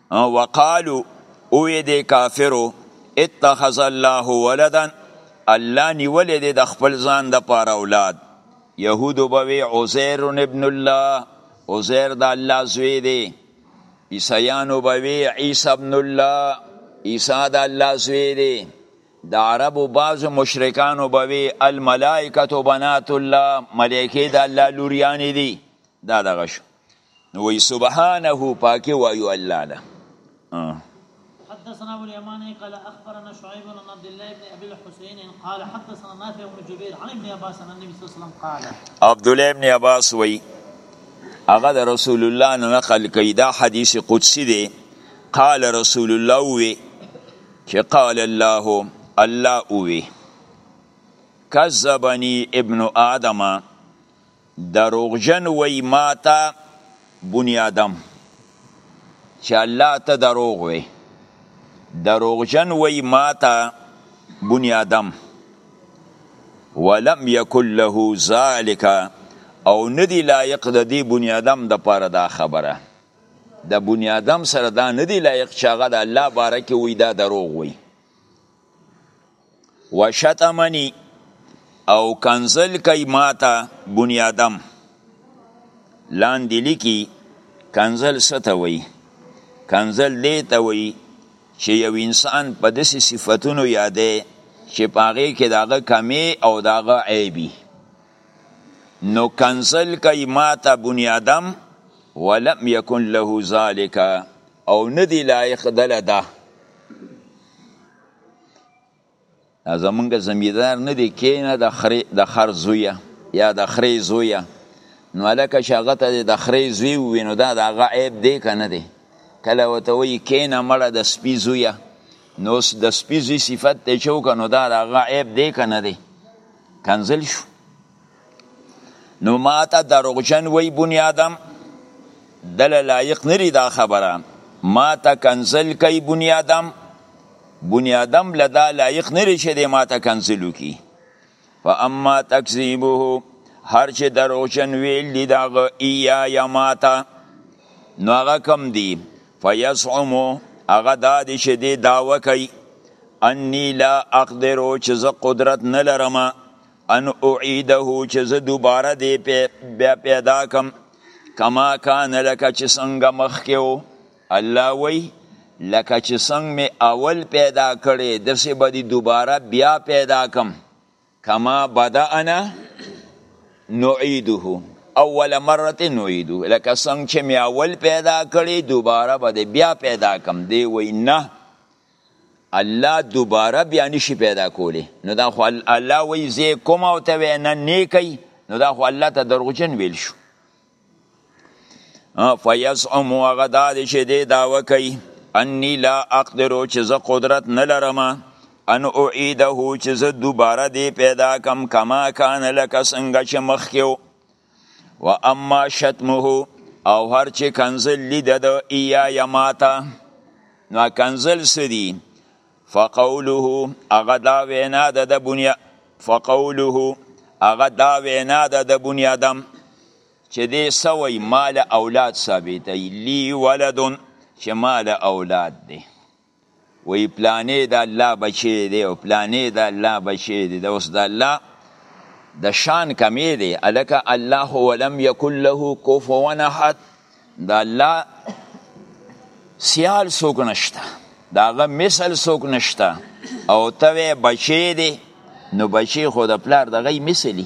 وقالو اوی دی کافرو اتخذ الله ولدا الله نیولی دی د خپل ځان د پار اولاد یهودو به وی عزیر ابن الله عزیر د الله زوی دی عیسیانو به وی عیسی ابن الله عیسی د الله زوی دی د عربو بعضو مشرکانو به وی الملائکه بنات الله ملائکه د الله لوریانی دی دا دغه شو نو وی سبحانه پاکي وایو الله له حدثنا ابو اليماني قال اخبرنا شعيب بن عبد الله بن ابي الحسين قال حدثنا نافع بن جبير عن ابن عباس عن النبي صلى الله عليه وسلم قال عبد الله بن عباس وی هغه د رسول الله نه نقل کوي دا حدیث قدسی دی قال رسول الله وی چې قال الله الله وی کذبني ابن آدم دروغجن وایی ماته بنی آدم چې الله ته دروغ وې دروغجن وای ماته بنی آدم ولم یکن له ذالک او ندی لایق د دې بنی آدم د پاره دا خبره د بنی آدم سره دا ندی لایق چې هغه د الله باره کې وای دا دروغ وای و شتمنی او کنزل کوي ماته بنیادم لاندې لیکي کنزل څه ته وایي کنزل دې ته وایي چې یو انسان په داسې صفتونو یادې چې په هغې کې د هغه کمې او د هغه عیبي نو کنزل کوي ماته بنیادم ولم یکن له ذالک او ندی لایق دله ده دا زمونږ زمیدار نه دی کینه د خری د خر زویه یا د خری زویه نو الکه شغه ته د خری زوی وینو دا د هغه عیب دی کنه دی کله وته وی کینه مړه د سپی زویه نو د سپی زوی صفت ته چوک نو دا د هغه عیب دی کنه دی کنزل شو نو ماته دروغجن وی بنی آدم دل لایق نری دا خبره ماته کنزل کوي بنی آدم بنی آدم لدا لایق نری چې دی ماته کنزلو کی فاما تکذیبه هر چې دروغجن ویل دی دغه ایا یا ماته نو هغه کم دی فیسعمو هغه دا دی چې دی داوه کوي انی لا اقدرو چې زه قدرت نه لرم ان اعیده چې زه دوباره دی بیا پیدا کم کما کان لکه چې څنګه مخکې و الله وی لکه چې څنګه می اول پیدا کړي دسې به دی دوباره بیا پیدا کم کما بدأنا نعیده اول مرت نعیده لکه څنګه چې می اول پیدا کړي دوباره به دی بیا پیدا کم دی وی نه الله دوباره بیا نشي پیدا کولی نو دا خو الله وی زه کوم او ته وی نه نیکی نو دا خو الله ته دروغجن ویل شو فیزعم هغه دا دی چې دی دعوه کوي انی لا اقدرو چې زه قدرت نه لرم ان اعیده چې زه دوباره دی پیدا کم کما کان لکه څنګه چې مخکې و اما شتمه او هر چې کنزل لید د ایا یماتا نو کنزل سدی فقوله هغه دا وینا د د بنیا فقوله هغه دا وینا د د بنی ادم چې دې سوی مال اولاد ثابتې لی ولدون چې مال اولاد دی وی پلانی د الله بچی دی او پلانی د الله بچی دی دا اوس د الله د شان کمی دی الکه الله هو ولم یکن له کفوا احد د الله سیال څوک نشته داغه مثل څوک نشته او ته بچی دی نو بچی خو د پلار د غي مثلی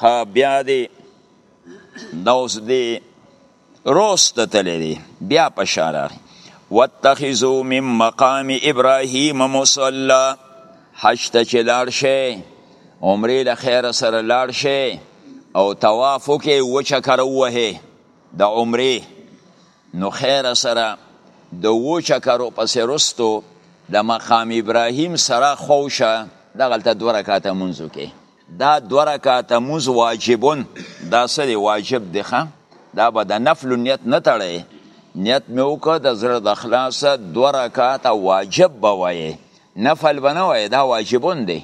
ها بیا دی دوس دی روست تلی دی بیا پشارار واتخذو من مقام ابراهیم مصلا حشت چې لار شي عمره له خیر سره لار شي او طواف وکي و چکر وه د عمره نو خیر سره د و چکر په سرستو د مقام ابراهیم سره خوشه دغلت دو رکعات منځو کې دا دوه رکعاته موز واجبون دا سره واجب دی ښه دا به د نفل نیت نه تړی نیت مې وکړ د زړه د خلاصه دوه رکعاته واجب به وایې نفل به نه وایې دا واجبون دی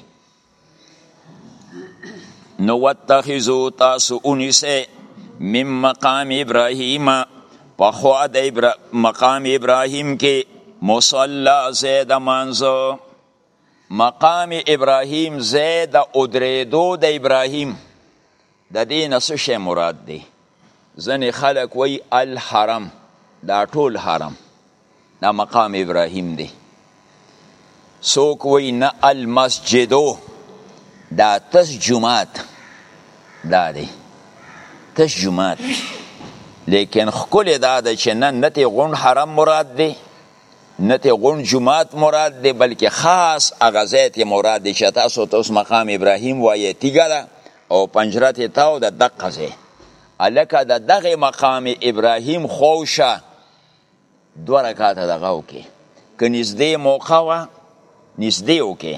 نو واتخذو تاسو ونیسئ من مقام ابراهیم په خوا د مقام ابراهیم کې مصلا زید منځو مقام ابراهیم زه د ادریدو د ابراهیم د دې نه څه شی مراد دی ځینې خلک وایي الحرم دا ټول حرم دا مقام ابراهیم دی څوک وایي نه المسجدو دا تس جماعت دا دی تس جماعت لیکن خکل دا ده چې نه نتی غون حرم مراد دی نه ته غون جماعت مراد دی بلکې خاص هغه ځای ته مراد دی چې تاسو ته اوس مقام ابراهیم وایې تیګه ده او پنجره ته تاو ده دقه ځای هلکه د دغه مقام ابراهیم خوشه دوه رکاته دغه وکې که نږدې موقع وه نږدې وکې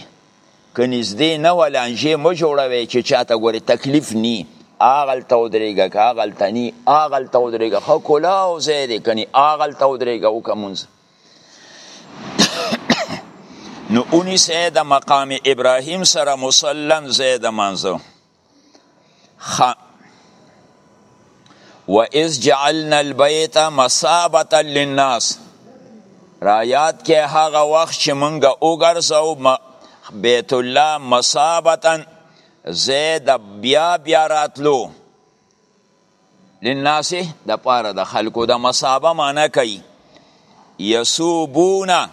که نږدې نه وه لانجې مه جوړوئ چې چاته ګورې تکلیف نی هغلته ودرېږه که هغلته نی هغلته ودرېږه ښه کلاو ځای دی که نی هغلته ودرېږه وکړه مونځ نو اونیسه د مقام ابراهیم سره مسلم ځای د مانځه خ و اس جعلنا البيت مصابتا للناس را یاد کې هغه وخت چې مونږه وګرځاو بیت الله مصابتا زید بیا بیا راتلو للناس د پاره د خلکو د مصابه معنی کوي یسوبونا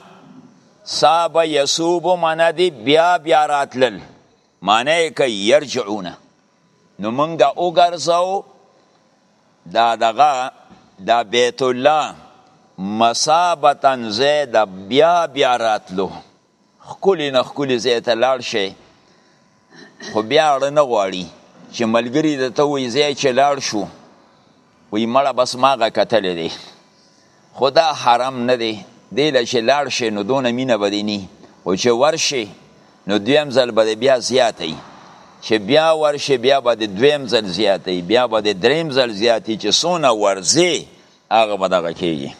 صاب یسوب معنی دی بیا بیا راتلل معنی یې کوي یرجعون نو مونږ وګرځاو دا دغه دا بیت الله مسابتن زی د بیا بیا راتلو خکلی نه خکلی زی ته لاړ شي خو بیا اړه نه غواړي چې ملګری د ته وي زی چې لاړ شو وی مړه بس ما غه کتلې دی خدا حرام نه دی دی له چې لاړ شي نو دونه مینه به دی نی او چې ورشي نو دویم ځل به بیا زیاتې چې بیا ورشي بیا به د دویم ځل زیاتې بیا به د دریم ځل زیاتې چې سونه ورځي هغه به دغه کیږي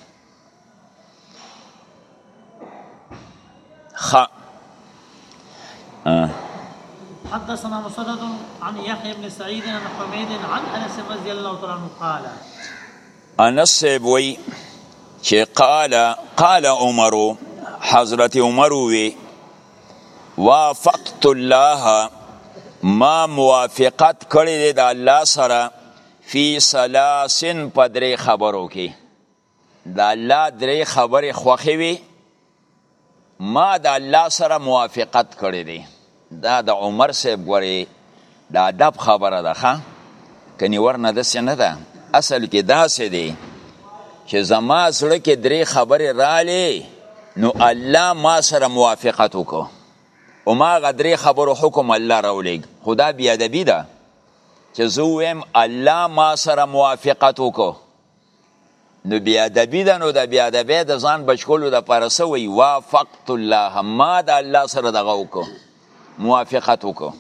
خ حدثنا مسدد عن يحيى بن سعيد عن حميد عن انس رضي الله تعالى عنه قال انس وی چې قال قال عمر حضرت عمر وی وافقت الله ما موافقت کړی د الله سره فی سلاسن پدری خبرو کې د الله درې خبرې خوښې وي ما د الله سره موافقت کړی دی دا د عمر صاحب ګوري د ادب خبره ده ښه کني ورنه داسې نه ده اصل کې داسې دی چې زما زړه کې درې خبرې رالې نو الله ما سره موافقت وکړو او ما غدرې خبرو حکم الله راولېږ خدا بی ادبی ده چې زه ویم الله ما سره موافقت وکړو نو بی ادبی ده نو د بی ادبی د ځان بچکولو د پاره څه وی وافقت الله ما د الله سره دغه وکړو موافقت وکړو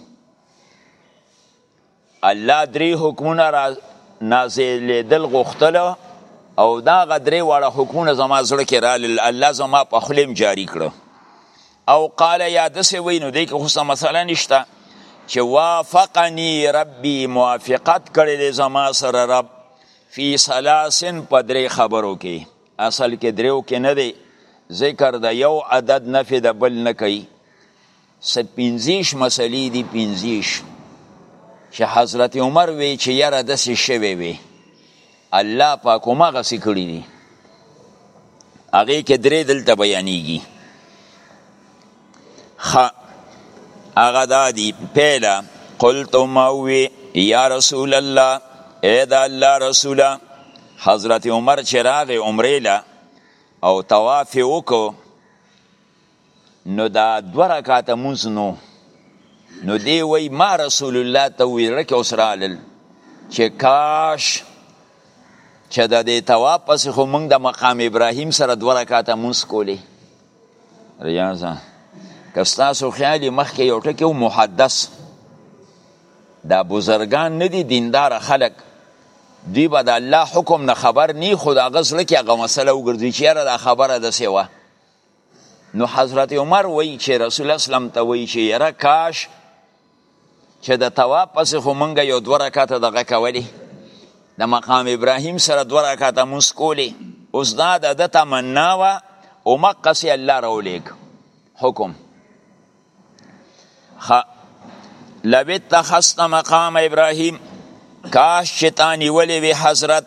الله درې حکمونه را نازلېدل غوښتل او دا غدرې واړه حکمونه زما زړه کې را الله زما په خلیم جاری کړو او قال یا دسې وی نو دی که خو مثلا نشته چې وافقنی ربی موافقت کړی زما سره رب فی سلاسن په درې خبرو کې اصل کې دریو کې نه دی ذکر د یو عدد نفی د بل نه کوي څه پنځیش مسلې دي پنځیش چې حضرت عمر وی چې یاره داسې شوی وی الله پاک هماغسې کړي دي هغې کې درې دلته بیانیږي خ هغه دادی پیله قلت ماوی یا رسول الله اے دا الله رسوله حضرت عمر چې راغی عمره له او طواف وکړو نو دا دوه رکعاته مونځ نو نو دی وای ما رسول الله ته وی رکه وسرالل چې کاش چې د دې طواف پس خو مونږ د مقام ابراهیم سره دوه رکعاته مونږ کولې ریاضه که ستاسو خیالي مخکې یو ټکی محدث دا بزرگان نه دي دیندار خلک دوی به د الله حکم نه خبر نی خو د هغه زړه کې هغه مسله وګرځي چې یاره دا خبره داسې وه نو حضرت عمر وایي چې رسول اسلام ته وایي چې یاره کاش چې د تواب پس خو مونږ یو دوه رکعات دغه کولی د مقام ابراهیم سره دوه رکعات مونږ کولی اوس دا د تمنا وا او مقصی الله راولیک حکم خ لو اتخذت مقام ابراهیم کاش چې تا نیولې وي حضرت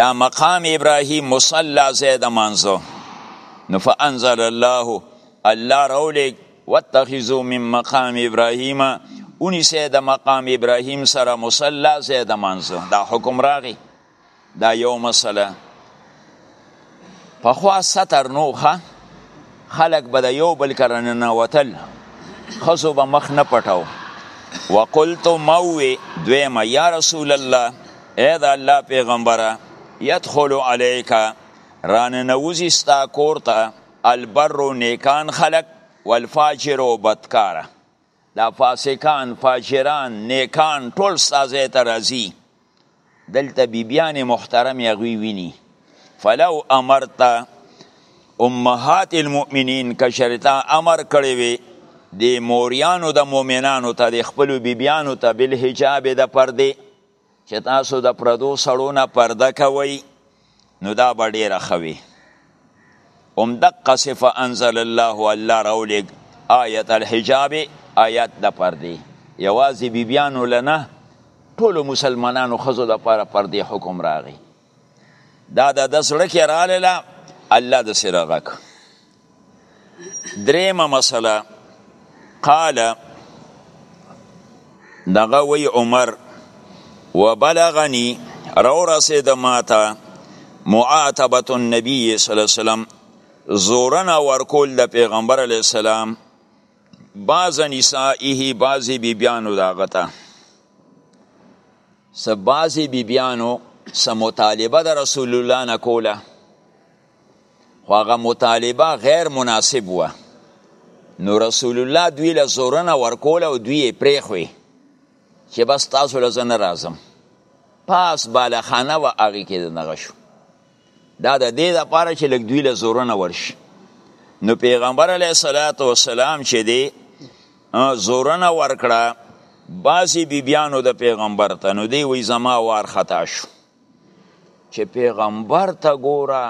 دا مقام ابراهیم مصلا زید منزو نو فانزل الله الله رولیک واتخذوا من مقام ابراهیم اونی سه د مقام ابراهیم سره مصلا زه د منځو دا حکم راغی دا یو مسله په خوا ستر نوخه خلق به د یو بل کرنه نه وتل خزو به مخ نه پټاو وقلت موي دویما یا رسول الله اې دا الله پیغمبره يدخل عليك رانه نوزي ستا کورته البر نیکان خلق والفاجر او بدکار دا فاسقان فاجران نیکان ټول سازه ته راځي دلته بیبیان محترم یغوی ویني فلو امرت امهات المؤمنین کشرتا امر کړی وي د موریانو د مؤمنانو ته د خپل بیبیانو ته بل حجاب د پردې چې تاسو د پردو سړو نه پرده کوئ نو دا به ډېره ښه وي همدقسې فانزل الله الله راولېږ آیت الحجاب آیت د پردې یوازې بیبیانو له نه ټولو مسلمانانو ښځو لپاره پردې حکم راغی دا د زړه کې رااله الله د سره غک دریمه مسله قال دغه وی عمر وبلغني رو رسید ماتا معاتبت النبی صلی الله علیه وسلم زورنا ورکول د پیغمبر علی السلام بعض نسائه بعض بیبیانو داغتا څه بعضې بیبیانو څه مطالبه د رسول الله نه کوله خو هغه مطالبه غیر مناسب وه نو رسول الله دوی له زورنه ورکوله او دوی یې پرېښوې چې بس تاسو له زه نه راځم پاس بالخانه وه هغې کې د دغه شو دا د دې لپاره چې لږ دوی له زورونه ورشي نو پیغمبر علیه الصلاۃ والسلام چې دی زورونه ورکړه بعضی بیبیانو د پیغمبر ته نو دی وی زما وار خطا شو چې پیغمبر ته ګوره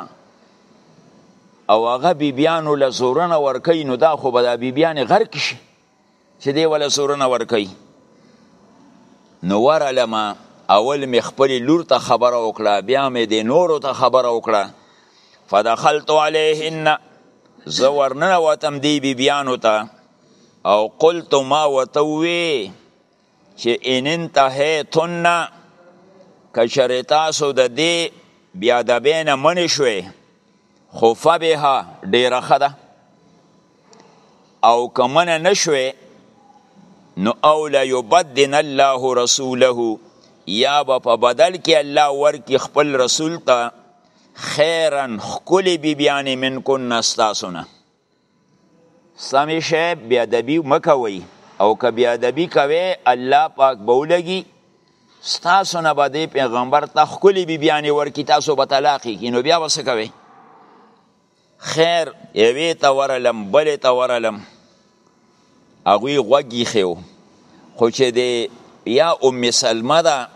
او هغه بیبیانو له زورونه ورکوي نو دا خو به دا بیبیانې غرق شي چې دی ولا سورونه ور کوي نو ورلم اول می خپل لور ته خبره وکړه بیا می د نورو ته خبره وکړه فدخلت علیهن زه ورننه وتم دی بی بیانو ته او قلت ما وتوی چې ان انتهیتن که چېرې تاسو د دې بیا د بینه منې شوې خو فبها ډیره ښه ده او که منه نه شوې نو او لیبدن الله رسوله یا به په بدل کې الله ورکي خپل رسول ته خیرا خکلی بی بیانی من کن نستاسونه سمې شی بی ادبی مکوئ او که بی ادبی کوئ الله پاک به ولګي ستاسو نه به دی پیغمبر ته خکلی بی بیانی ورکی تاسو به طلاقی کی نو بیا به سکوی خیر یوی ته ورلم بل ته ورلم هغوی غوږی خیو خو چې دی یا ام سلمه ده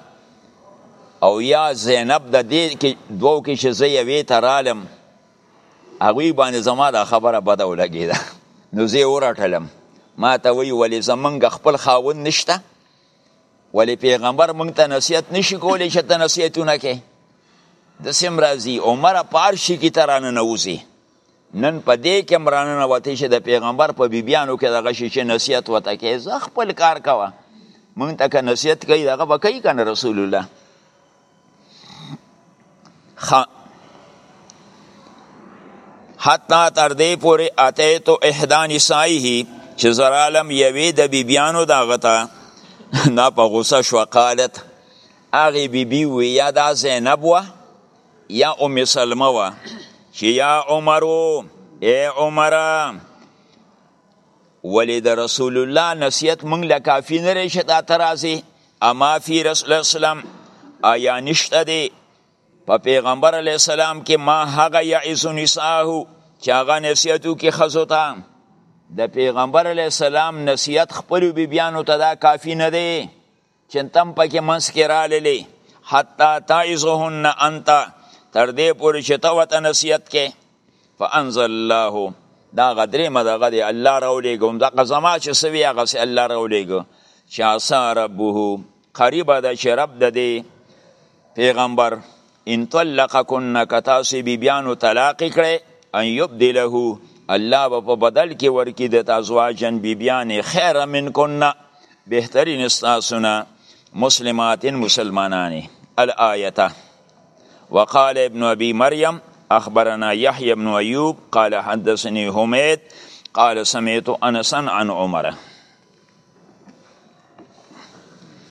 او یا زینب د دې کې دوو کې چې زه یوې ته رالم هغوی باندې زما دا خبره بده ولګېده نو زه یې ورټلم ما ته وایي ولې زمونږ خپل خاوند نشته ولې پیغمبر مونږ ته نصیحت نشي کولی چې ته نصیحتونه کوې داسې هم راځي عمره په هر شي کې ته راننوځي نن په دې کې هم راننوتې چې د پیغمبر په بیبیانو کې دغه شي چې نصیحت ورته کوې زه خپل کار کوه مونږ ته که نصیحت کوي دغه به کوي که نه رسول الله خ حتی تر دې پورې اتیتو احدا نسائه چې زرالم یوې د بیبیانو دا غته نا په غوسه شو قالت هغه بیبي وی یا دا زینب وه یا ام سلمه وه چې یا عمرو ای عمره ولی د رسول الله نصیحت مونږ له کافی نه ری شتا ترازی اما فی رسول الله اسلام آیا نشته دی په پیغمبر علی السلام کې ما هغه یعز نساه چې هغه نصیحتو کې خزو ته د پیغمبر علی السلام نصیحت خپل بیبیانو ته دا کافی نه دی چې تم پکې منس کې را للی حتی تایزهن انت تر دې پورې چې ته وته نصیحت کې فانزل الله دا غدرې مدغه دی الله راولېږم دا قزما چې سوي هغه سي الله راولېږم چې عسى ربه قریب ده چې رب د دې پیغمبر ان طلقکن که تاسو بیبیانو طلاق کړی ان یبدله الله به په بدل کې ورکی د ازواجن بیبیانې خیر منکن بهترین استاسونه مسلمات مسلمانانې الآیته وقال ابن ابي مريم اخبرنا يحيى بن ايوب قال حدثني حميد قال سمعت انسا عن عمره